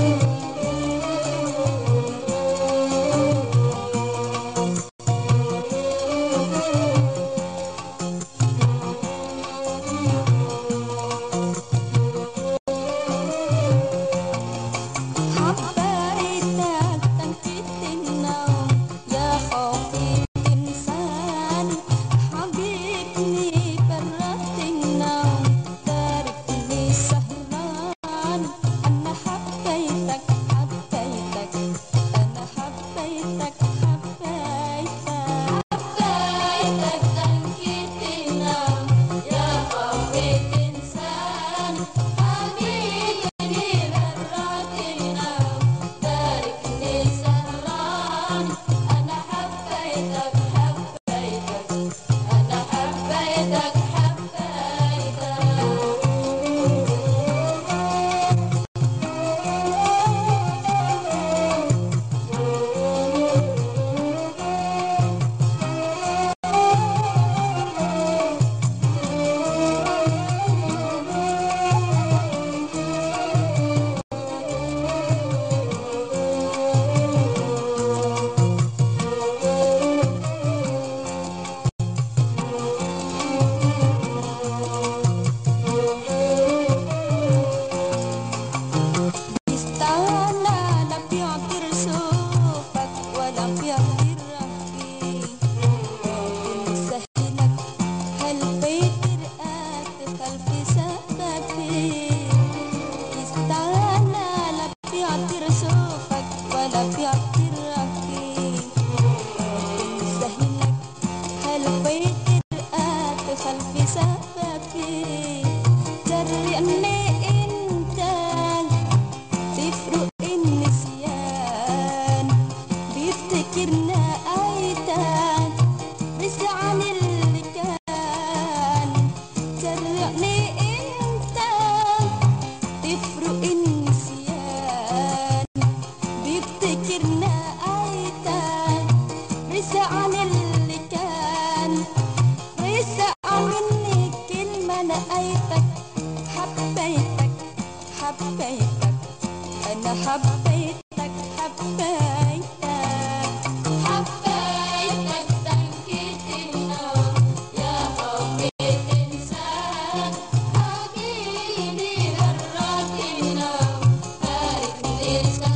Oh. I you. حبيتك أنا حبيتك حبيتك حبيتك. تنكت النار يا حبي تنسى حبيبي غرات النار فارق تنسى